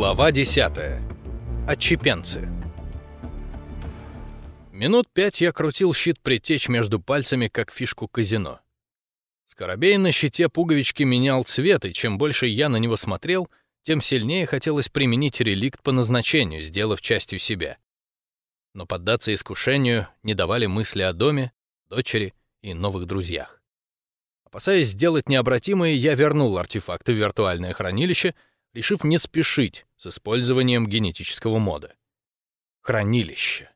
Глава 10. Отчепенцы. Минут пять я крутил щит притечь между пальцами, как фишку казино. Скоробей на щите пуговички менял цвет, и чем больше я на него смотрел, тем сильнее хотелось применить реликт по назначению, сделав частью себя. Но поддаться искушению не давали мысли о доме, дочери и новых друзьях. Опасаясь сделать необратимое, я вернул артефакты в виртуальное хранилище — решив не спешить с использованием генетического мода. Хранилище.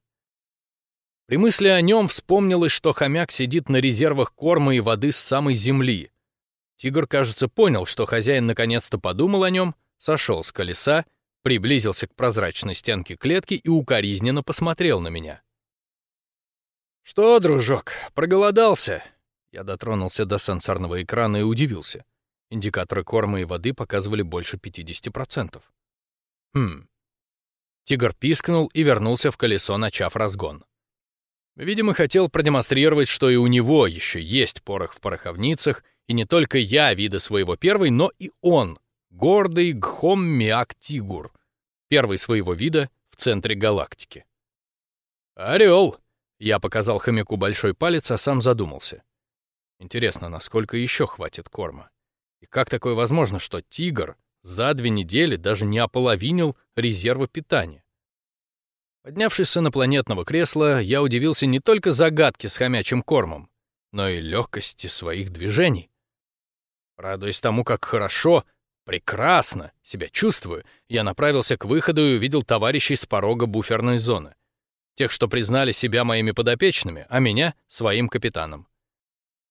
При мысли о нем вспомнилось, что хомяк сидит на резервах корма и воды с самой земли. Тигр, кажется, понял, что хозяин наконец-то подумал о нем, сошел с колеса, приблизился к прозрачной стенке клетки и укоризненно посмотрел на меня. «Что, дружок, проголодался?» Я дотронулся до сенсорного экрана и удивился. Индикаторы корма и воды показывали больше 50%. Хм. Тигр пискнул и вернулся в колесо, начав разгон. Видимо, хотел продемонстрировать, что и у него еще есть порох в пороховницах, и не только я вида своего первый, но и он, гордый Гхом-Миак-Тигур, первый своего вида в центре галактики. «Орел!» — я показал хомяку большой палец, а сам задумался. Интересно, насколько еще хватит корма? И как такое возможно, что тигр за две недели даже не ополовинил резервы питания? Поднявшись с инопланетного кресла, я удивился не только загадке с хомячим кормом, но и легкости своих движений. Радуясь тому, как хорошо, прекрасно себя чувствую, я направился к выходу и увидел товарищей с порога буферной зоны. Тех, что признали себя моими подопечными, а меня — своим капитаном.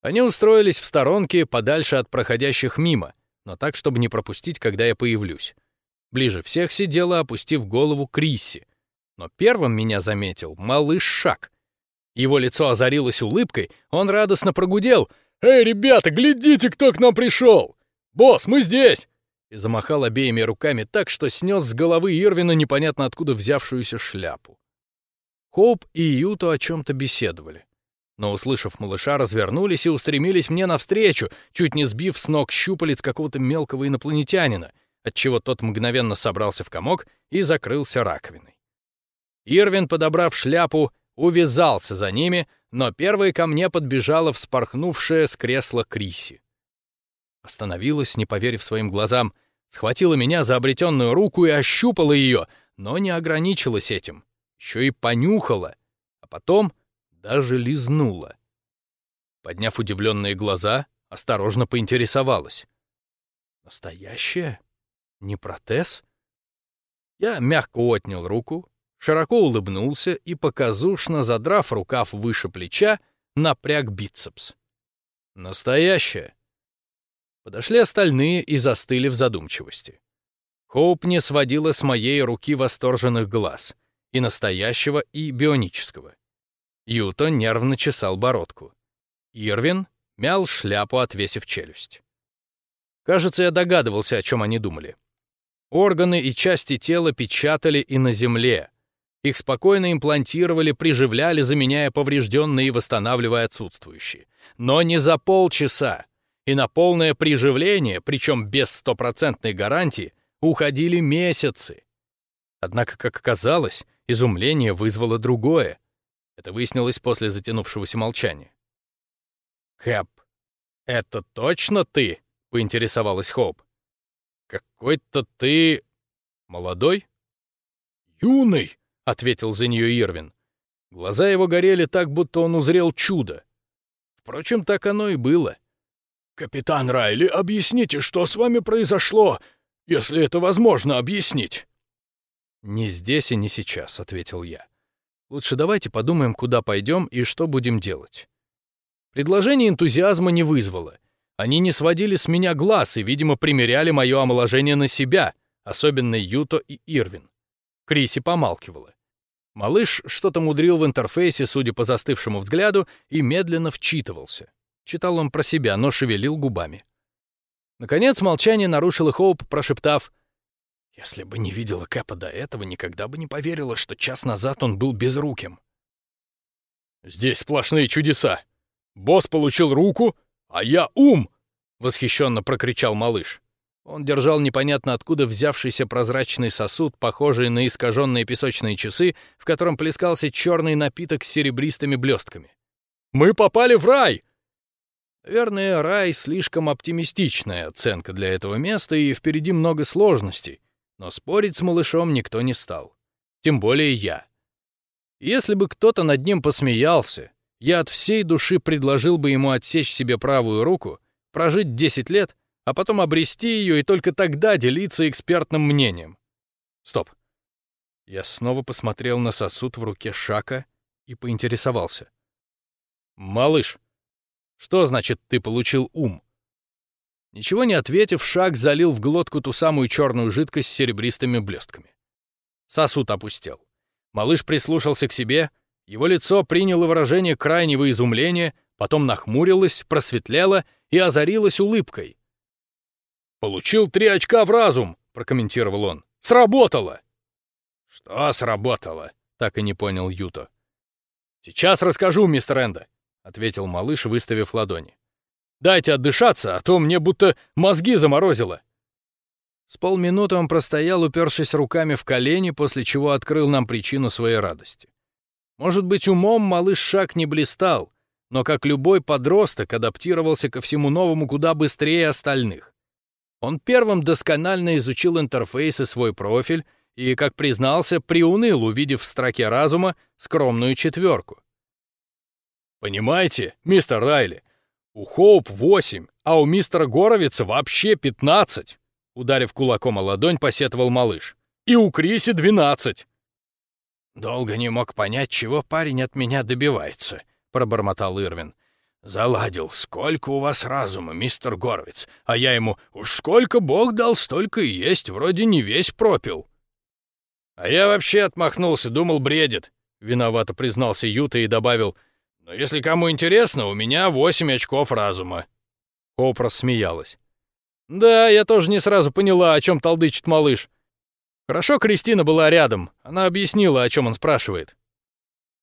Они устроились в сторонке, подальше от проходящих мимо, но так, чтобы не пропустить, когда я появлюсь. Ближе всех сидела, опустив голову Крисси. Но первым меня заметил малыш Шак. Его лицо озарилось улыбкой, он радостно прогудел. «Эй, ребята, глядите, кто к нам пришел! Босс, мы здесь!» И замахал обеими руками так, что снес с головы Ирвина непонятно откуда взявшуюся шляпу. Хоуп и Юто о чем-то беседовали но, услышав малыша, развернулись и устремились мне навстречу, чуть не сбив с ног щупалец какого-то мелкого инопланетянина, отчего тот мгновенно собрался в комок и закрылся раковиной. Ирвин, подобрав шляпу, увязался за ними, но первой ко мне подбежала вспорхнувшая с кресла Криси. Остановилась, не поверив своим глазам, схватила меня за обретенную руку и ощупала ее, но не ограничилась этим. Еще и понюхала, а потом — даже лизнула. Подняв удивленные глаза, осторожно поинтересовалась. «Настоящее? Не протез?» Я мягко отнял руку, широко улыбнулся и, показушно задрав рукав выше плеча, напряг бицепс. «Настоящее!» Подошли остальные и застыли в задумчивости. Хоуп не сводила с моей руки восторженных глаз, и настоящего, и бионического. Юто нервно чесал бородку. Ирвин мял шляпу, отвесив челюсть. Кажется, я догадывался, о чем они думали. Органы и части тела печатали и на земле. Их спокойно имплантировали, приживляли, заменяя поврежденные и восстанавливая отсутствующие. Но не за полчаса. И на полное приживление, причем без стопроцентной гарантии, уходили месяцы. Однако, как оказалось, изумление вызвало другое. Это выяснилось после затянувшегося молчания. «Хэп, это точно ты?» — поинтересовалась Хоуп. «Какой-то ты... молодой?» «Юный!» — ответил за нее Ирвин. Глаза его горели так, будто он узрел чудо. Впрочем, так оно и было. «Капитан Райли, объясните, что с вами произошло, если это возможно объяснить?» «Не здесь и не сейчас», — ответил я. Лучше давайте подумаем, куда пойдем и что будем делать. Предложение энтузиазма не вызвало. Они не сводили с меня глаз и, видимо, примеряли мое омоложение на себя, особенно Юто и Ирвин. Криси помалкивала. Малыш что-то мудрил в интерфейсе, судя по застывшему взгляду, и медленно вчитывался. Читал он про себя, но шевелил губами. Наконец молчание нарушил Хоуп, прошептав если бы не видела Кэпа до этого, никогда бы не поверила, что час назад он был безруким. «Здесь сплошные чудеса! Босс получил руку, а я ум!» — восхищенно прокричал малыш. Он держал непонятно откуда взявшийся прозрачный сосуд, похожий на искаженные песочные часы, в котором плескался черный напиток с серебристыми блестками. «Мы попали в рай!» Наверное, рай — слишком оптимистичная оценка для этого места, и впереди много сложностей, но спорить с малышом никто не стал. Тем более я. Если бы кто-то над ним посмеялся, я от всей души предложил бы ему отсечь себе правую руку, прожить 10 лет, а потом обрести ее и только тогда делиться экспертным мнением. Стоп. Я снова посмотрел на сосуд в руке Шака и поинтересовался. «Малыш, что значит ты получил ум?» Ничего не ответив, Шак залил в глотку ту самую черную жидкость с серебристыми блестками. Сосуд опустел. Малыш прислушался к себе — его лицо приняло выражение крайнего изумления, потом нахмурилось, просветлело и озарилось улыбкой. «Получил три очка в разум», — прокомментировал он. «Сработало!» «Что сработало?» — так и не понял Юто. «Сейчас расскажу, мистер Энда», — ответил малыш, выставив ладони. «Дайте отдышаться, а то мне будто мозги заморозило». С полминуты он простоял, упершись руками в колени, после чего открыл нам причину своей радости. Может быть, умом малыш Шаг не блистал, но, как любой подросток, адаптировался ко всему новому куда быстрее остальных. Он первым досконально изучил интерфейс и свой профиль и, как признался, приуныл, увидев в строке разума скромную четверку. «Понимаете, мистер Райли, у Хоуп 8, а у мистера Горовица вообще 15!» Ударив кулаком о ладонь, посетовал малыш. «И у Криси 12!» «Долго не мог понять, чего парень от меня добивается», — пробормотал Ирвин. «Заладил, сколько у вас разума, мистер Горвиц, а я ему, уж сколько Бог дал, столько и есть, вроде не весь пропил». «А я вообще отмахнулся, думал, бредит», — виновато признался Юта и добавил, «но если кому интересно, у меня восемь очков разума». Хоуп рассмеялась. «Да, я тоже не сразу поняла, о чем толдычит малыш. Хорошо Кристина была рядом, она объяснила, о чем он спрашивает.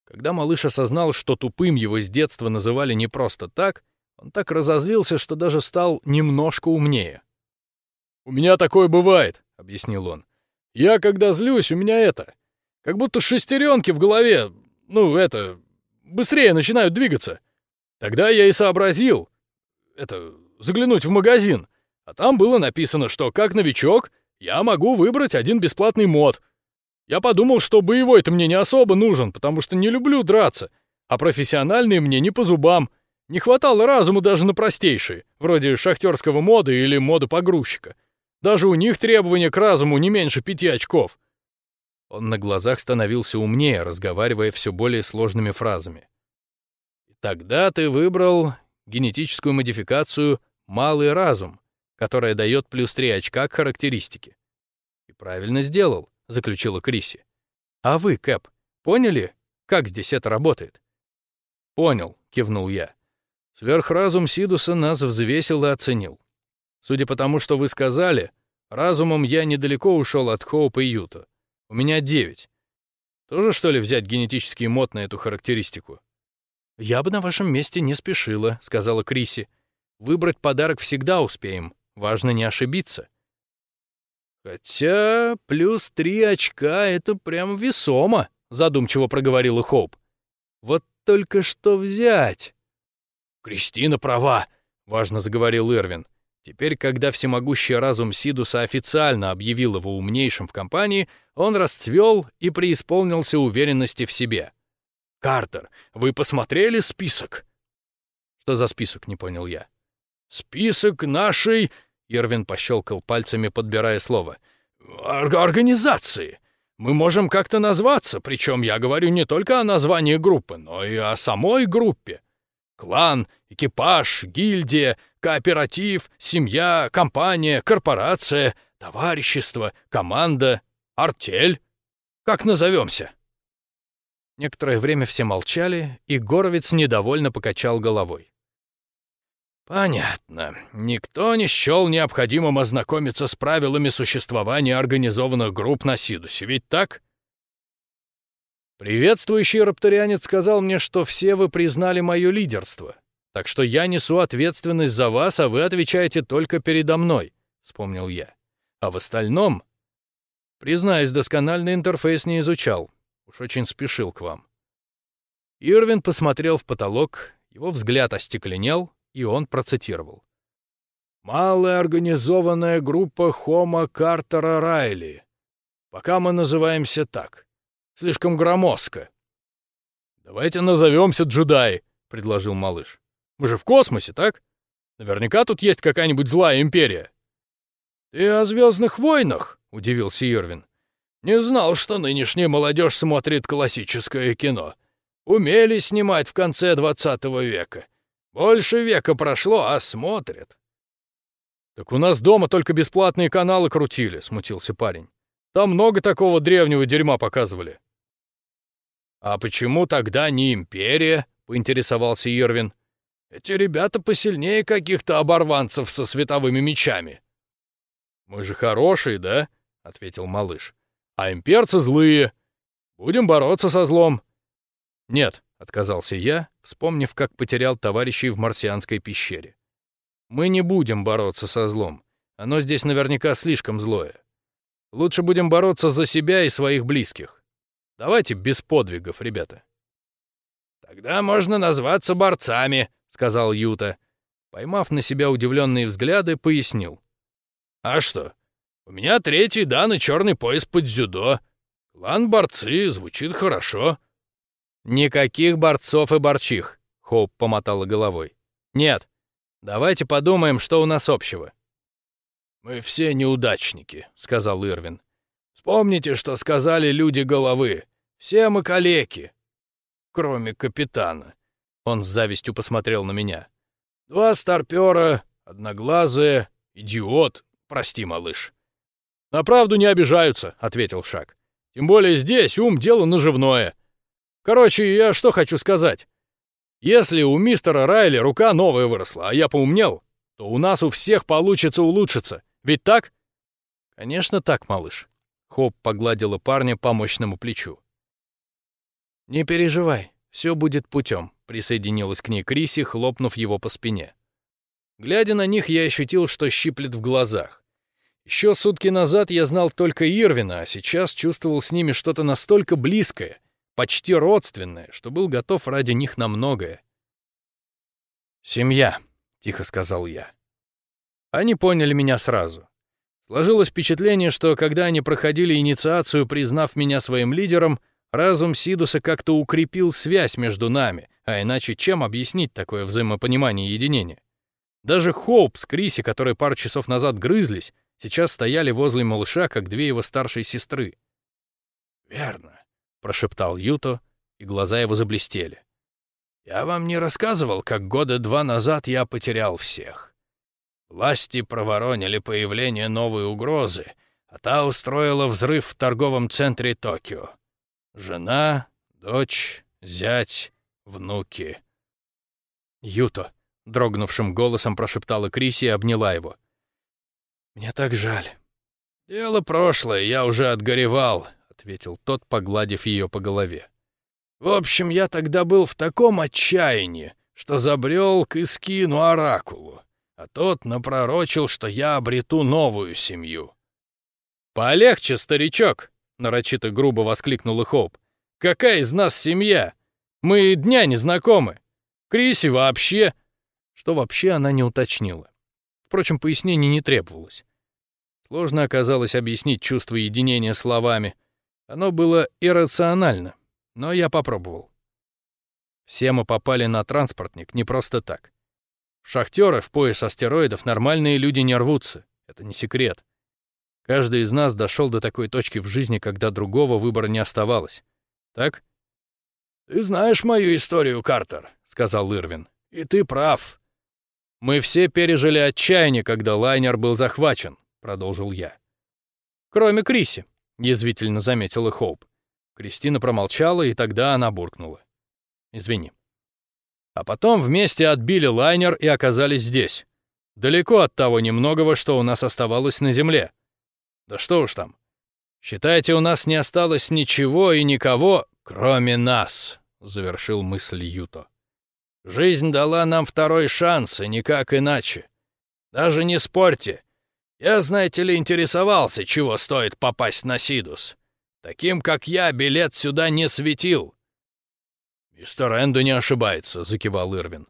Когда малыш осознал, что тупым его с детства называли не просто так, он так разозлился, что даже стал немножко умнее. «У меня такое бывает», — объяснил он. «Я, когда злюсь, у меня это... Как будто шестеренки в голове, ну, это... Быстрее начинают двигаться. Тогда я и сообразил... Это... Заглянуть в магазин. А там было написано, что как новичок я могу выбрать один бесплатный мод. Я подумал, что боевой-то мне не особо нужен, потому что не люблю драться, а профессиональные мне не по зубам. Не хватало разума даже на простейшие, вроде шахтерского мода или мода погрузчика. Даже у них требования к разуму не меньше пяти очков. Он на глазах становился умнее, разговаривая все более сложными фразами. Тогда ты выбрал генетическую модификацию «малый разум», которая дает плюс 3 очка к характеристике. И правильно сделал, заключила Криси. А вы, Кэп, поняли, как здесь это работает? Понял, кивнул я. Сверхразум Сидуса нас взвесил и оценил. Судя по тому, что вы сказали, разумом я недалеко ушел от Хоупа и Юта. У меня 9. Тоже, что ли, взять генетический мод на эту характеристику? «Я бы на вашем месте не спешила», — сказала Криси. «Выбрать подарок всегда успеем. Важно не ошибиться. Хотя плюс три очка — это прям весомо, задумчиво проговорила Хоуп. Вот только что взять? Кристина права, важно заговорил Ирвин. Теперь, когда всемогущий разум Сидуса официально объявил его умнейшим в компании, он расцвел и преисполнился уверенности в себе. «Картер, вы посмотрели список?» «Что за список?» — не понял я. «Список нашей...» Ирвин пощелкал пальцами, подбирая слово. «Организации. Мы можем как-то назваться, причем я говорю не только о названии группы, но и о самой группе. Клан, экипаж, гильдия, кооператив, семья, компания, корпорация, товарищество, команда, артель. Как назовемся?» Некоторое время все молчали, и Горовец недовольно покачал головой. Понятно. Никто не счел необходимым ознакомиться с правилами существования организованных групп на Сидусе, ведь так? Приветствующий рапторианец сказал мне, что все вы признали мое лидерство, так что я несу ответственность за вас, а вы отвечаете только передо мной, вспомнил я. А в остальном... Признаюсь, доскональный интерфейс не изучал. Уж очень спешил к вам. Ирвин посмотрел в потолок, его взгляд остекленел, и он процитировал. «Малая организованная группа Хома Картера Райли. Пока мы называемся так. Слишком громоздко». «Давайте назовемся джедаи», — предложил малыш. «Мы же в космосе, так? Наверняка тут есть какая-нибудь злая империя». «Ты о Звездных войнах?» — удивился Ирвин. «Не знал, что нынешняя молодежь смотрит классическое кино. Умели снимать в конце двадцатого века. Больше века прошло, а смотрят». «Так у нас дома только бесплатные каналы крутили», — смутился парень. «Там много такого древнего дерьма показывали». «А почему тогда не империя?» — поинтересовался Ирвин. «Эти ребята посильнее каких-то оборванцев со световыми мечами». «Мы же хорошие, да?» — ответил малыш. «А имперцы злые. Будем бороться со злом». «Нет», — отказался я, вспомнив, как потерял товарищей в марсианской пещере. «Мы не будем бороться со злом. Оно здесь наверняка слишком злое. Лучше будем бороться за себя и своих близких. Давайте без подвигов, ребята». «Тогда можно назваться борцами», — сказал Юта. Поймав на себя удивленные взгляды, пояснил. А что? У меня третий дан и черный пояс под дзюдо. Клан борцы звучит хорошо. Никаких борцов и борчих, Хоуп помотала головой. Нет. Давайте подумаем, что у нас общего. Мы все неудачники, сказал Ирвин. Вспомните, что сказали люди головы. Все мы калеки. Кроме капитана. Он с завистью посмотрел на меня. Два старпера, одноглазые, идиот, Прости, малыш». «На правду не обижаются», — ответил Шак. «Тем более здесь ум — дело наживное. Короче, я что хочу сказать. Если у мистера Райли рука новая выросла, а я поумнел, то у нас у всех получится улучшиться. Ведь так?» «Конечно так, малыш». Хоп погладила парня по мощному плечу. «Не переживай, все будет путем», — присоединилась к ней Криси, хлопнув его по спине. Глядя на них, я ощутил, что щиплет в глазах. Еще сутки назад я знал только Ирвина, а сейчас чувствовал с ними что-то настолько близкое, почти родственное, что был готов ради них на многое. «Семья», — тихо сказал я. Они поняли меня сразу. Сложилось впечатление, что когда они проходили инициацию, признав меня своим лидером, разум Сидуса как-то укрепил связь между нами, а иначе чем объяснить такое взаимопонимание и единение? Даже Хоуп с Криси, которые пару часов назад грызлись, сейчас стояли возле малыша, как две его старшие сестры. «Верно», — прошептал Юто, и глаза его заблестели. «Я вам не рассказывал, как года два назад я потерял всех. Власти проворонили появление новой угрозы, а та устроила взрыв в торговом центре Токио. Жена, дочь, зять, внуки». «Юто», — дрогнувшим голосом прошептала Криси и обняла его. «Мне так жаль». «Дело прошлое, я уже отгоревал», — ответил тот, погладив ее по голове. «В общем, я тогда был в таком отчаянии, что забрел к Искину Оракулу, а тот напророчил, что я обрету новую семью». «Полегче, старичок!» — нарочито грубо воскликнул Хоуп. «Какая из нас семья? Мы дня не знакомы. Криси вообще...» Что вообще она не уточнила. Впрочем, пояснений не требовалось. Сложно оказалось объяснить чувство единения словами. Оно было иррационально, но я попробовал. Все мы попали на транспортник не просто так. Шахтеры в пояс астероидов нормальные люди не рвутся, это не секрет. Каждый из нас дошел до такой точки в жизни, когда другого выбора не оставалось. Так? «Ты знаешь мою историю, Картер», — сказал Ирвин. «И ты прав. Мы все пережили отчаяние, когда лайнер был захвачен, продолжил я. Кроме Криси, язвительно заметила Хоуп. Кристина промолчала, и тогда она буркнула. Извини. А потом вместе отбили лайнер и оказались здесь. Далеко от того немногого, что у нас оставалось на земле. Да что уж там. Считайте, у нас не осталось ничего и никого, кроме нас, завершил мысль Юто. Жизнь дала нам второй шанс, и никак иначе. Даже не спорьте. Я, знаете ли, интересовался, чего стоит попасть на Сидус. Таким, как я, билет сюда не светил». «Мистер Энду не ошибается», — закивал Ирвин.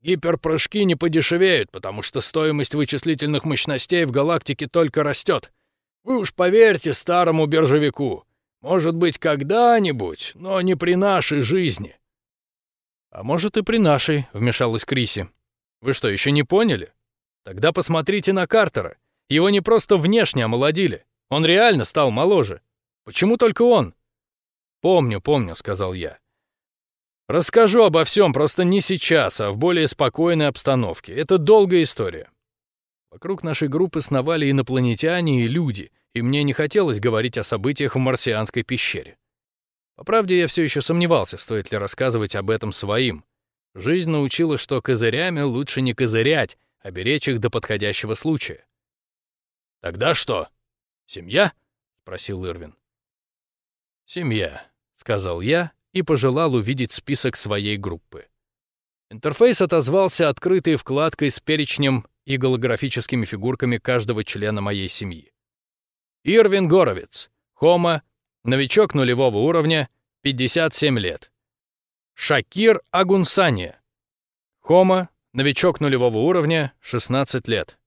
«Гиперпрыжки не подешевеют, потому что стоимость вычислительных мощностей в галактике только растет. Вы уж поверьте старому биржевику. Может быть, когда-нибудь, но не при нашей жизни». «А может, и при нашей», — вмешалась Криси. «Вы что, еще не поняли? Тогда посмотрите на Картера. Его не просто внешне омолодили. Он реально стал моложе. Почему только он?» «Помню, помню», — сказал я. «Расскажу обо всем, просто не сейчас, а в более спокойной обстановке. Это долгая история». Вокруг нашей группы сновали инопланетяне и люди, и мне не хотелось говорить о событиях в марсианской пещере. По правде, я все еще сомневался, стоит ли рассказывать об этом своим. Жизнь научила, что козырями лучше не козырять, а беречь их до подходящего случая. «Тогда что? Семья?» — спросил Ирвин. «Семья», — сказал я и пожелал увидеть список своей группы. Интерфейс отозвался открытой вкладкой с перечнем и голографическими фигурками каждого члена моей семьи. Ирвин Горовец, Хома, новичок нулевого уровня, 57 лет. Шакир Агунсания, Хома, новичок нулевого уровня, 16 лет.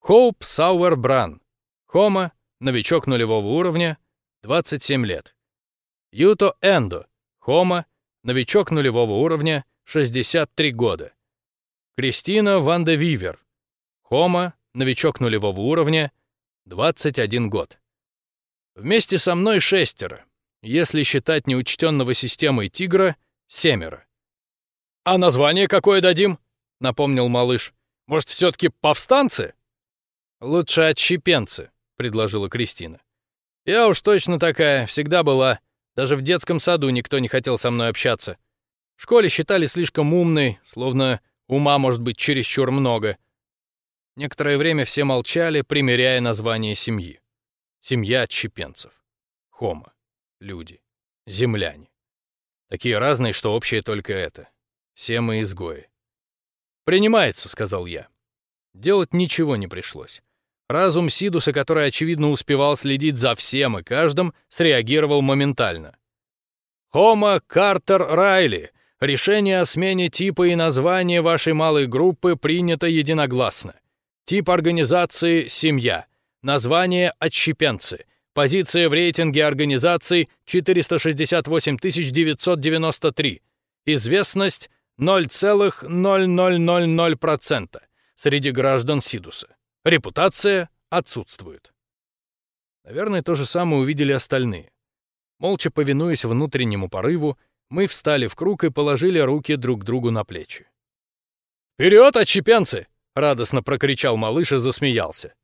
Хоуп Сауэр Бран, Хома, новичок нулевого уровня, 27 лет. Юто Эндо, Хома, новичок нулевого уровня, 63 года. Кристина Ванда Вивер, Хома, новичок нулевого уровня, 21 год. Вместе со мной шестеро, если считать неучтенного системой тигра, семеро. «А название какое дадим?» — напомнил малыш. «Может, все-таки повстанцы?» «Лучше отщепенцы», — предложила Кристина. «Я уж точно такая, всегда была. Даже в детском саду никто не хотел со мной общаться. В школе считали слишком умной, словно ума может быть чересчур много. Некоторое время все молчали, примеряя название семьи. Семья отщепенцев. Хома. Люди. Земляне. Такие разные, что общее только это. Все мы изгои. «Принимается», — сказал я. Делать ничего не пришлось. Разум Сидуса, который, очевидно, успевал следить за всем и каждым, среагировал моментально. «Хома Картер Райли, решение о смене типа и названия вашей малой группы принято единогласно. Тип организации — семья. Название — отщепенцы. Позиция в рейтинге организаций — 468 993. Известность — 0,0000% среди граждан Сидуса. Репутация отсутствует. Наверное, то же самое увидели остальные. Молча повинуясь внутреннему порыву, мы встали в круг и положили руки друг другу на плечи. «Вперед, отщепенцы!» Радостно прокричал малыш и засмеялся.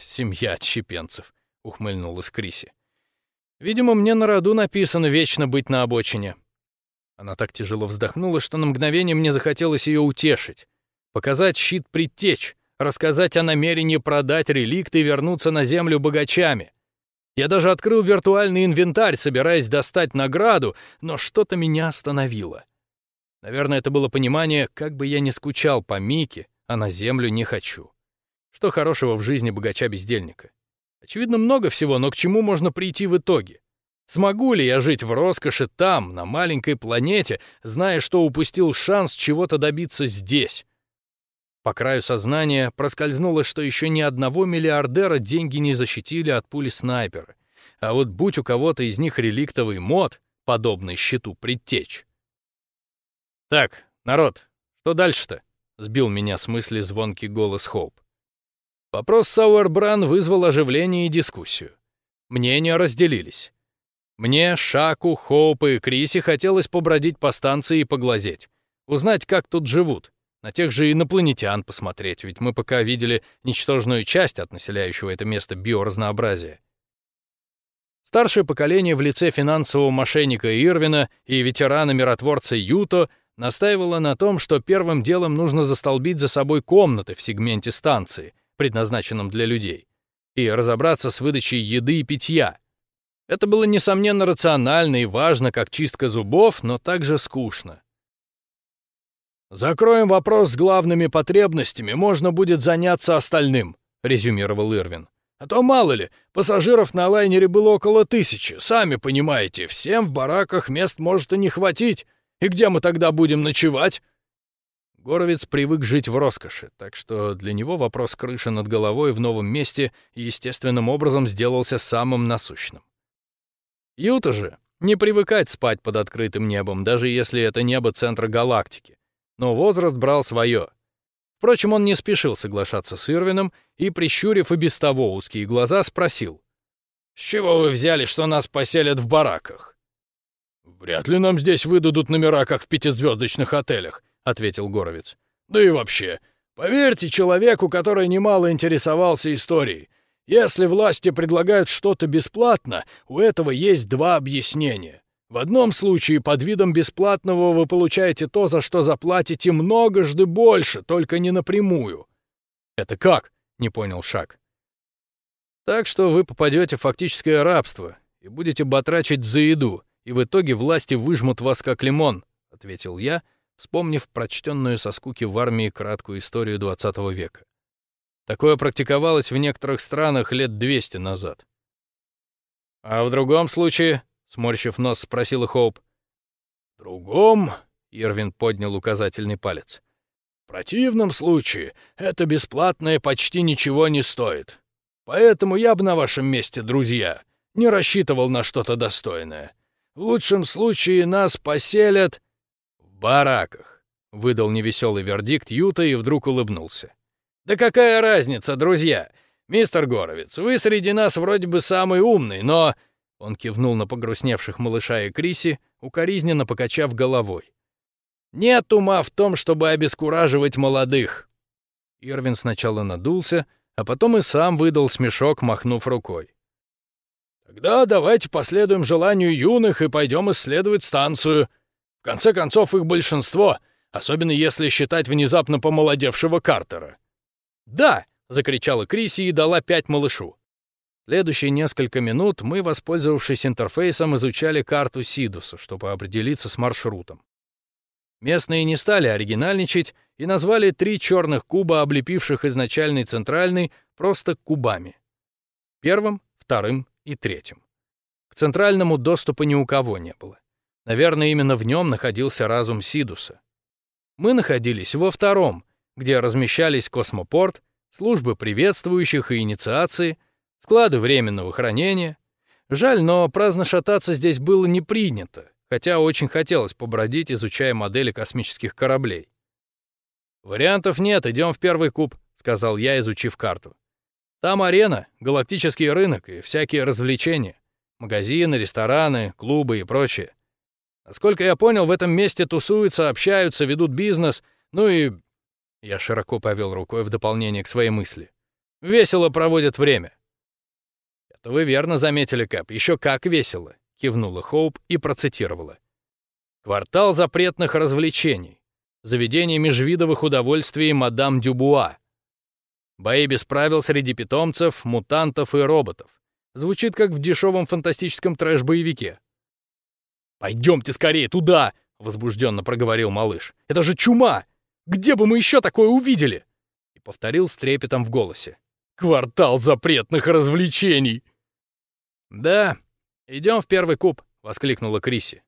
«Семья отщепенцев», — ухмыльнулась Криси. «Видимо, мне на роду написано вечно быть на обочине». Она так тяжело вздохнула, что на мгновение мне захотелось ее утешить. Показать щит предтеч, рассказать о намерении продать реликты и вернуться на Землю богачами. Я даже открыл виртуальный инвентарь, собираясь достать награду, но что-то меня остановило. Наверное, это было понимание, как бы я ни скучал по Мике, а на землю не хочу. Что хорошего в жизни богача-бездельника? Очевидно, много всего, но к чему можно прийти в итоге? Смогу ли я жить в роскоши там, на маленькой планете, зная, что упустил шанс чего-то добиться здесь? По краю сознания проскользнуло, что еще ни одного миллиардера деньги не защитили от пули снайпера. А вот будь у кого-то из них реликтовый мод, подобный щиту предтеч. Так, народ, что дальше-то? — сбил меня с мысли звонкий голос Хоуп. Вопрос Сауэрбран вызвал оживление и дискуссию. Мнения разделились. Мне, Шаку, Хоупу и Криси хотелось побродить по станции и поглазеть. Узнать, как тут живут. На тех же инопланетян посмотреть, ведь мы пока видели ничтожную часть от населяющего это место биоразнообразия. Старшее поколение в лице финансового мошенника Ирвина и ветерана-миротворца Юто — настаивала на том, что первым делом нужно застолбить за собой комнаты в сегменте станции, предназначенном для людей, и разобраться с выдачей еды и питья. Это было, несомненно, рационально и важно, как чистка зубов, но также скучно. «Закроем вопрос с главными потребностями, можно будет заняться остальным», резюмировал Ирвин. «А то, мало ли, пассажиров на лайнере было около тысячи. Сами понимаете, всем в бараках мест может и не хватить. И где мы тогда будем ночевать?» Горовец привык жить в роскоши, так что для него вопрос крыши над головой в новом месте естественным образом сделался самым насущным. Юта же не привыкать спать под открытым небом, даже если это небо центра галактики. Но возраст брал свое. Впрочем, он не спешил соглашаться с Ирвином и, прищурив и без того узкие глаза, спросил. «С чего вы взяли, что нас поселят в бараках?» «Вряд ли нам здесь выдадут номера, как в пятизвездочных отелях», — ответил Горовец. «Да и вообще, поверьте человеку, который немало интересовался историей, если власти предлагают что-то бесплатно, у этого есть два объяснения. В одном случае под видом бесплатного вы получаете то, за что заплатите многожды больше, только не напрямую. «Это как?» — не понял Шак. «Так что вы попадете в фактическое рабство и будете батрачить за еду, и в итоге власти выжмут вас как лимон», — ответил я, — вспомнив прочтенную со скуки в армии краткую историю XX века. Такое практиковалось в некоторых странах лет 200 назад. «А в другом случае?» — сморщив нос, спросила Хоуп. «В другом?» — Ирвин поднял указательный палец. «В противном случае это бесплатное почти ничего не стоит. Поэтому я бы на вашем месте, друзья, не рассчитывал на что-то достойное. В лучшем случае нас поселят бараках», — выдал невеселый вердикт Юта и вдруг улыбнулся. «Да какая разница, друзья? Мистер Горовец, вы среди нас вроде бы самый умный, но...» Он кивнул на погрустневших малыша и Криси, укоризненно покачав головой. «Нет ума в том, чтобы обескураживать молодых!» Ирвин сначала надулся, а потом и сам выдал смешок, махнув рукой. «Тогда давайте последуем желанию юных и пойдем исследовать станцию», в конце концов, их большинство, особенно если считать внезапно помолодевшего Картера. «Да!» — закричала Криси и дала пять малышу. Следующие несколько минут мы, воспользовавшись интерфейсом, изучали карту Сидуса, чтобы определиться с маршрутом. Местные не стали оригинальничать и назвали три черных куба, облепивших изначальный центральный, просто кубами. Первым, вторым и третьим. К центральному доступа ни у кого не было. Наверное, именно в нем находился разум Сидуса. Мы находились во втором, где размещались космопорт, службы приветствующих и инициации, склады временного хранения. Жаль, но праздно шататься здесь было не принято, хотя очень хотелось побродить, изучая модели космических кораблей. «Вариантов нет, идем в первый куб», — сказал я, изучив карту. «Там арена, галактический рынок и всякие развлечения. Магазины, рестораны, клубы и прочее. Насколько я понял, в этом месте тусуются, общаются, ведут бизнес, ну и... Я широко повел рукой в дополнение к своей мысли. Весело проводят время. Вы верно заметили, Кэп. Еще как весело, кивнула Хоуп и процитировала. Квартал запретных развлечений. Заведение межвидовых удовольствий мадам Дюбуа. Бои без правил среди питомцев, мутантов и роботов. Звучит как в дешевом фантастическом трэш-боевике. «Пойдемте скорее туда!» — возбужденно проговорил малыш. «Это же чума! Где бы мы еще такое увидели?» И повторил с трепетом в голосе. «Квартал запретных развлечений!» «Да, идем в первый куб!» — воскликнула Криси.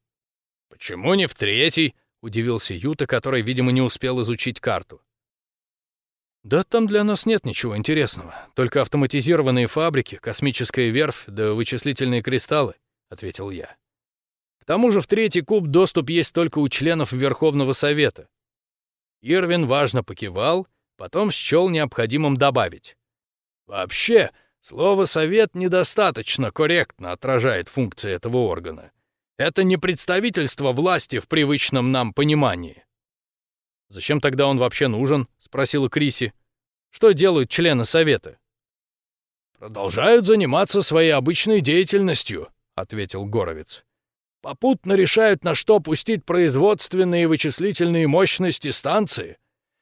«Почему не в третий?» — удивился Юта, который, видимо, не успел изучить карту. «Да там для нас нет ничего интересного. Только автоматизированные фабрики, космическая верфь да вычислительные кристаллы», — ответил я. К тому же в третий куб доступ есть только у членов Верховного Совета. Ирвин важно покивал, потом счел необходимым добавить. Вообще, слово «совет» недостаточно корректно отражает функции этого органа. Это не представительство власти в привычном нам понимании. «Зачем тогда он вообще нужен?» — спросила Криси. «Что делают члены Совета?» «Продолжают заниматься своей обычной деятельностью», — ответил Горовец. Попутно решают, на что пустить производственные и вычислительные мощности станции.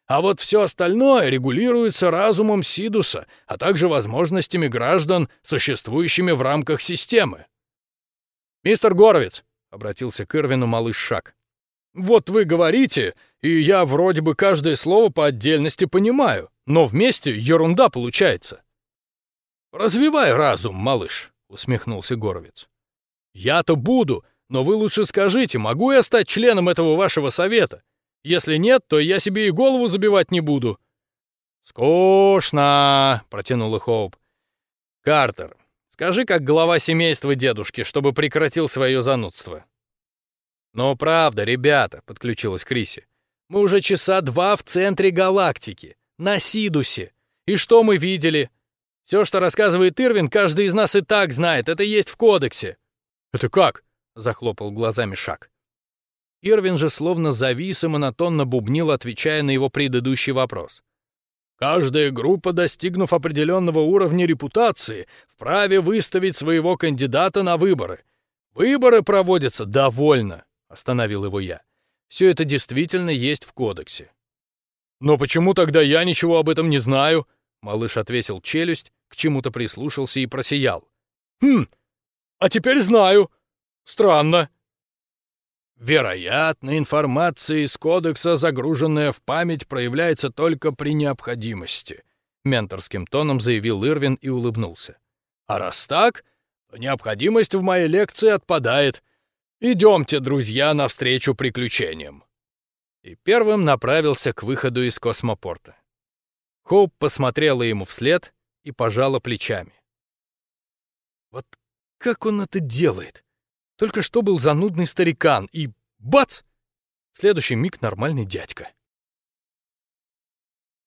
А вот все остальное регулируется разумом Сидуса, а также возможностями граждан, существующими в рамках системы. «Мистер Горовец», — обратился к Ирвину малыш Шак, — «вот вы говорите, и я вроде бы каждое слово по отдельности понимаю, но вместе ерунда получается. «Развивай разум, малыш», — усмехнулся Горовец. «Я-то буду, но вы лучше скажите, могу я стать членом этого вашего совета? Если нет, то я себе и голову забивать не буду». «Скучно», — протянула Хоуп. «Картер, скажи, как глава семейства дедушки, чтобы прекратил свое занудство». «Ну, правда, ребята», — подключилась Криси. «Мы уже часа два в центре галактики, на Сидусе. И что мы видели? Все, что рассказывает Ирвин, каждый из нас и так знает. Это есть в кодексе». «Это как?» — захлопал глазами Шак. Ирвин же словно завис и монотонно бубнил, отвечая на его предыдущий вопрос. «Каждая группа, достигнув определенного уровня репутации, вправе выставить своего кандидата на выборы. Выборы проводятся довольно», — остановил его я. «Все это действительно есть в кодексе». «Но почему тогда я ничего об этом не знаю?» Малыш отвесил челюсть, к чему-то прислушался и просиял. «Хм, а теперь знаю. Странно». Вероятно, информация из кодекса, загруженная в память, проявляется только при необходимости, менторским тоном заявил Ирвин и улыбнулся. А раз так, то необходимость в моей лекции отпадает. Идемте, друзья, навстречу приключениям. И первым направился к выходу из космопорта. Хоуп посмотрела ему вслед и пожала плечами. Вот как он это делает? Только что был занудный старикан, и бац! В следующий миг нормальный дядька.